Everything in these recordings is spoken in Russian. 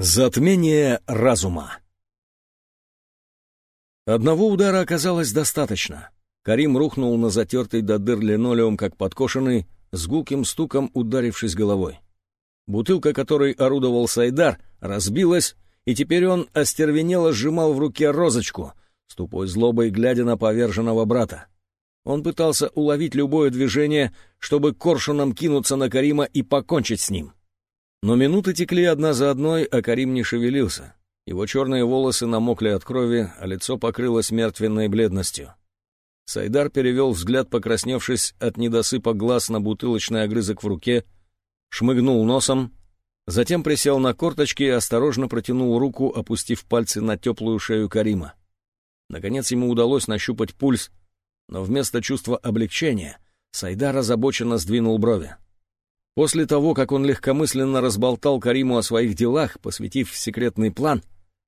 Затмение разума Одного удара оказалось достаточно. Карим рухнул на затертый до дыр линолеум, как подкошенный, с гулким стуком ударившись головой. Бутылка, которой орудовал Сайдар, разбилась, и теперь он остервенело сжимал в руке розочку, с тупой злобой глядя на поверженного брата. Он пытался уловить любое движение, чтобы коршуном кинуться на Карима и покончить с ним. Но минуты текли одна за одной, а Карим не шевелился. Его черные волосы намокли от крови, а лицо покрылось мертвенной бледностью. Сайдар перевел взгляд, покрасневшись от недосыпа глаз на бутылочный огрызок в руке, шмыгнул носом, затем присел на корточки и осторожно протянул руку, опустив пальцы на теплую шею Карима. Наконец ему удалось нащупать пульс, но вместо чувства облегчения Сайдар озабоченно сдвинул брови. После того, как он легкомысленно разболтал Кариму о своих делах, посвятив секретный план,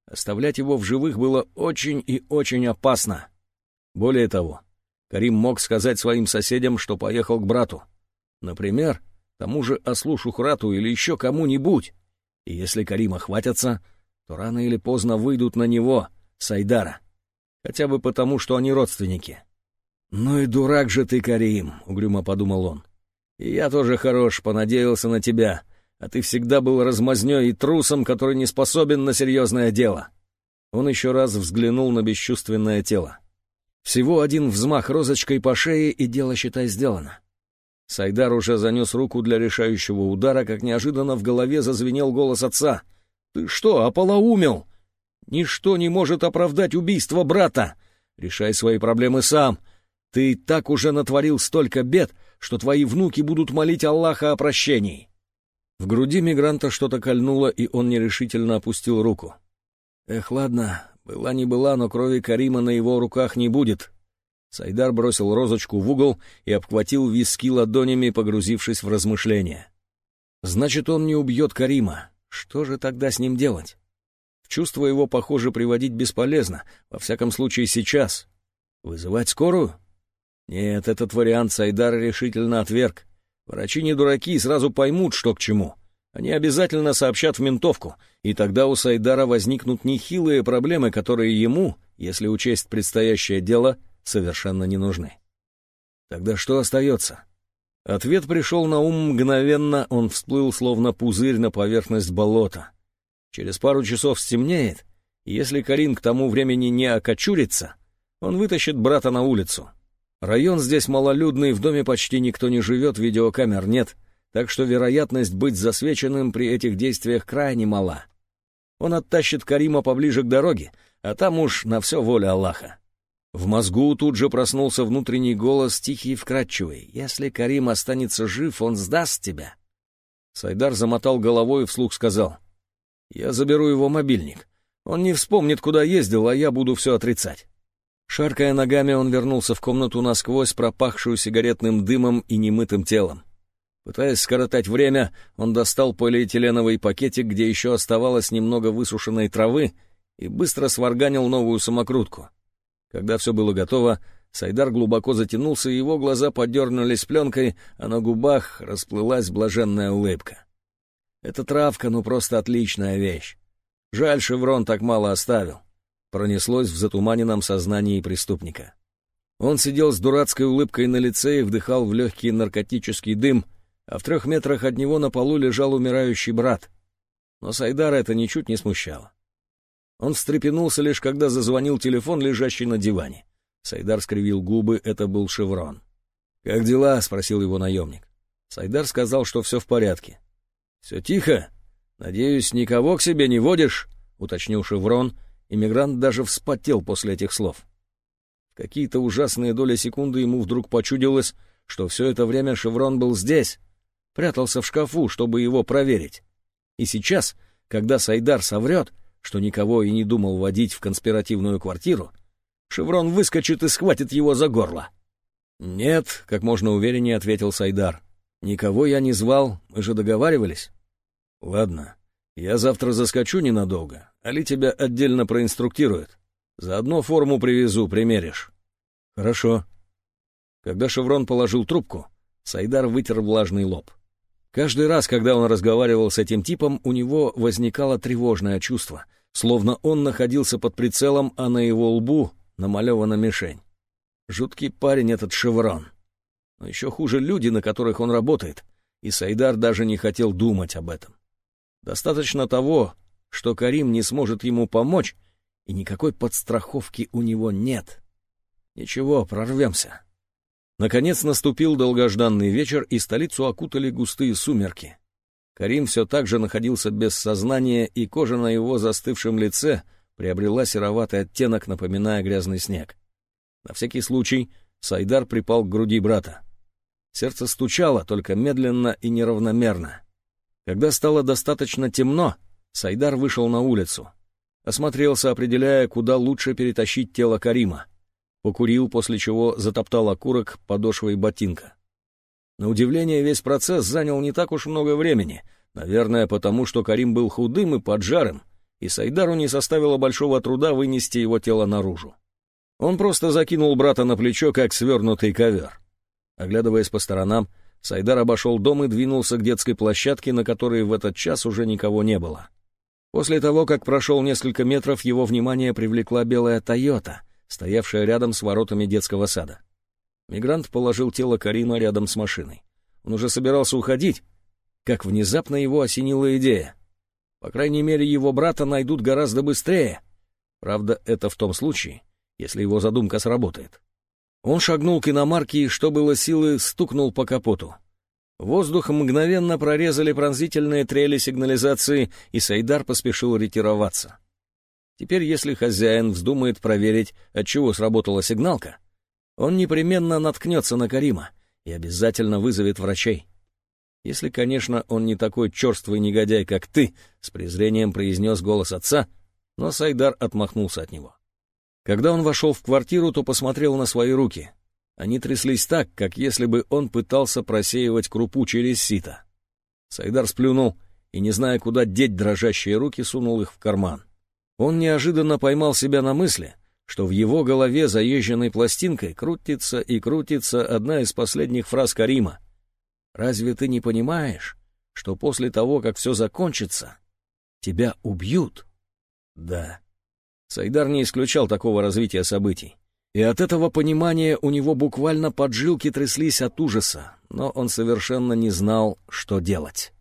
оставлять его в живых было очень и очень опасно. Более того, Карим мог сказать своим соседям, что поехал к брату. Например, тому же Ослу Шухрату или еще кому-нибудь. И если Карима хватятся, то рано или поздно выйдут на него, Сайдара. Хотя бы потому, что они родственники. «Ну и дурак же ты, Карим», — угрюмо подумал он. Я тоже хорош, понадеялся на тебя, а ты всегда был размазнёй и трусом, который не способен на серьезное дело». Он еще раз взглянул на бесчувственное тело. Всего один взмах розочкой по шее, и дело, считай, сделано. Сайдар уже занес руку для решающего удара, как неожиданно в голове зазвенел голос отца. «Ты что, ополоумел? Ничто не может оправдать убийство брата. Решай свои проблемы сам. Ты так уже натворил столько бед, что твои внуки будут молить Аллаха о прощении». В груди мигранта что-то кольнуло, и он нерешительно опустил руку. «Эх, ладно, была не была, но крови Карима на его руках не будет». Сайдар бросил розочку в угол и обхватил виски ладонями, погрузившись в размышления. «Значит, он не убьет Карима. Что же тогда с ним делать?» В чувство его, похоже, приводить бесполезно, во всяком случае сейчас. «Вызывать скорую?» Нет, этот вариант Сайдар решительно отверг. Врачи не дураки и сразу поймут, что к чему. Они обязательно сообщат в ментовку, и тогда у Сайдара возникнут нехилые проблемы, которые ему, если учесть предстоящее дело, совершенно не нужны. Тогда что остается? Ответ пришел на ум мгновенно, он всплыл, словно пузырь на поверхность болота. Через пару часов стемнеет, и если Карин к тому времени не окочурится, он вытащит брата на улицу. Район здесь малолюдный, в доме почти никто не живет, видеокамер нет, так что вероятность быть засвеченным при этих действиях крайне мала. Он оттащит Карима поближе к дороге, а там уж на все воля Аллаха. В мозгу тут же проснулся внутренний голос, тихий и вкрадчивый. «Если Карим останется жив, он сдаст тебя». Сайдар замотал головой и вслух сказал. «Я заберу его мобильник. Он не вспомнит, куда ездил, а я буду все отрицать». Шаркая ногами, он вернулся в комнату насквозь, пропахшую сигаретным дымом и немытым телом. Пытаясь скоротать время, он достал полиэтиленовый пакетик, где еще оставалось немного высушенной травы, и быстро сварганил новую самокрутку. Когда все было готово, Сайдар глубоко затянулся, его глаза подернулись пленкой, а на губах расплылась блаженная улыбка. Эта травка, ну просто отличная вещь. Жаль, Шеврон так мало оставил пронеслось в затуманенном сознании преступника. Он сидел с дурацкой улыбкой на лице и вдыхал в легкий наркотический дым, а в трех метрах от него на полу лежал умирающий брат. Но Сайдара это ничуть не смущало. Он встрепенулся лишь, когда зазвонил телефон, лежащий на диване. Сайдар скривил губы, это был Шеврон. «Как дела?» — спросил его наемник. Сайдар сказал, что все в порядке. «Все тихо? Надеюсь, никого к себе не водишь?» — уточнил Шеврон, Иммигрант даже вспотел после этих слов. В какие-то ужасные доли секунды ему вдруг почудилось, что все это время Шеврон был здесь, прятался в шкафу, чтобы его проверить. И сейчас, когда Сайдар соврет, что никого и не думал водить в конспиративную квартиру, Шеврон выскочит и схватит его за горло. «Нет», — как можно увереннее ответил Сайдар. «Никого я не звал, мы же договаривались». «Ладно, я завтра заскочу ненадолго, Али тебя отдельно проинструктирует. Заодно форму привезу, примеришь. Хорошо. Когда Шеврон положил трубку, Сайдар вытер влажный лоб. Каждый раз, когда он разговаривал с этим типом, у него возникало тревожное чувство, словно он находился под прицелом, а на его лбу намалевана мишень. Жуткий парень этот Шеврон. Но еще хуже люди, на которых он работает, и Сайдар даже не хотел думать об этом. Достаточно того, что Карим не сможет ему помочь, и никакой подстраховки у него нет. Ничего, прорвемся. Наконец наступил долгожданный вечер, и столицу окутали густые сумерки. Карим все так же находился без сознания, и кожа на его застывшем лице приобрела сероватый оттенок, напоминая грязный снег. На всякий случай Сайдар припал к груди брата. Сердце стучало, только медленно и неравномерно. Когда стало достаточно темно, Сайдар вышел на улицу. Осмотрелся, определяя, куда лучше перетащить тело Карима. Покурил, после чего затоптал окурок подошвой ботинка. На удивление, весь процесс занял не так уж много времени, наверное, потому что Карим был худым и поджарым, и Сайдару не составило большого труда вынести его тело наружу. Он просто закинул брата на плечо, как свернутый ковер. Оглядываясь по сторонам, Сайдар обошел дом и двинулся к детской площадке, на которой в этот час уже никого не было. После того, как прошел несколько метров, его внимание привлекла белая «Тойота», стоявшая рядом с воротами детского сада. Мигрант положил тело Карима рядом с машиной. Он уже собирался уходить, как внезапно его осенила идея. По крайней мере, его брата найдут гораздо быстрее. Правда, это в том случае, если его задумка сработает. Он шагнул к иномарке и, что было силы, стукнул по капоту. Воздух мгновенно прорезали пронзительные трели сигнализации, и Сайдар поспешил ретироваться. Теперь, если хозяин вздумает проверить, от чего сработала сигналка, он непременно наткнется на Карима и обязательно вызовет врачей. Если, конечно, он не такой черствый негодяй, как ты, — с презрением произнес голос отца, но Сайдар отмахнулся от него. Когда он вошел в квартиру, то посмотрел на свои руки. Они тряслись так, как если бы он пытался просеивать крупу через сито. Сайдар сплюнул и, не зная, куда деть дрожащие руки, сунул их в карман. Он неожиданно поймал себя на мысли, что в его голове заезженной пластинкой крутится и крутится одна из последних фраз Карима. «Разве ты не понимаешь, что после того, как все закончится, тебя убьют?» «Да». Сайдар не исключал такого развития событий. И от этого понимания у него буквально поджилки тряслись от ужаса, но он совершенно не знал, что делать.